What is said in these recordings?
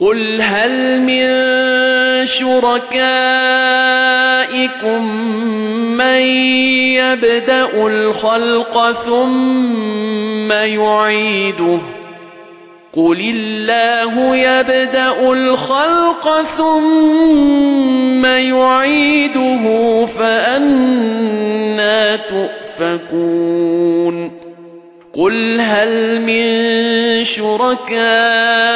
قُلْ هَلْ مِن شُرَكَائِكُم مَّن يَبْدَأُ الْخَلْقَ ثُمَّ يُعِيدُهُ قُلِ اللَّهُ يَبْدَأُ الْخَلْقَ ثُمَّ يُعِيدُهُ فَأَنَّىٰ تُؤْفَكُونَ قُلْ هَلْ مِن شُرَكَائِكُم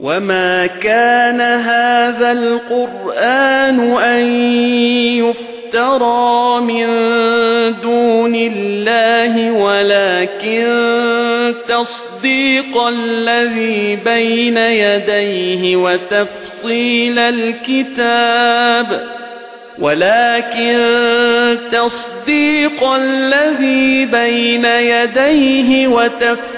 وَمَا كَانَ هَذَا الْقُرْآنُ أَن يُفْتَرَىٰ مِن دُونِ اللَّهِ وَلَٰكِن تَصْدِيقَ الَّذِي بَيْنَ يَدَيْهِ وَتَفْصِيلَ الْكِتَابِ ولكن تصديق الذي بين يديه وتفصيل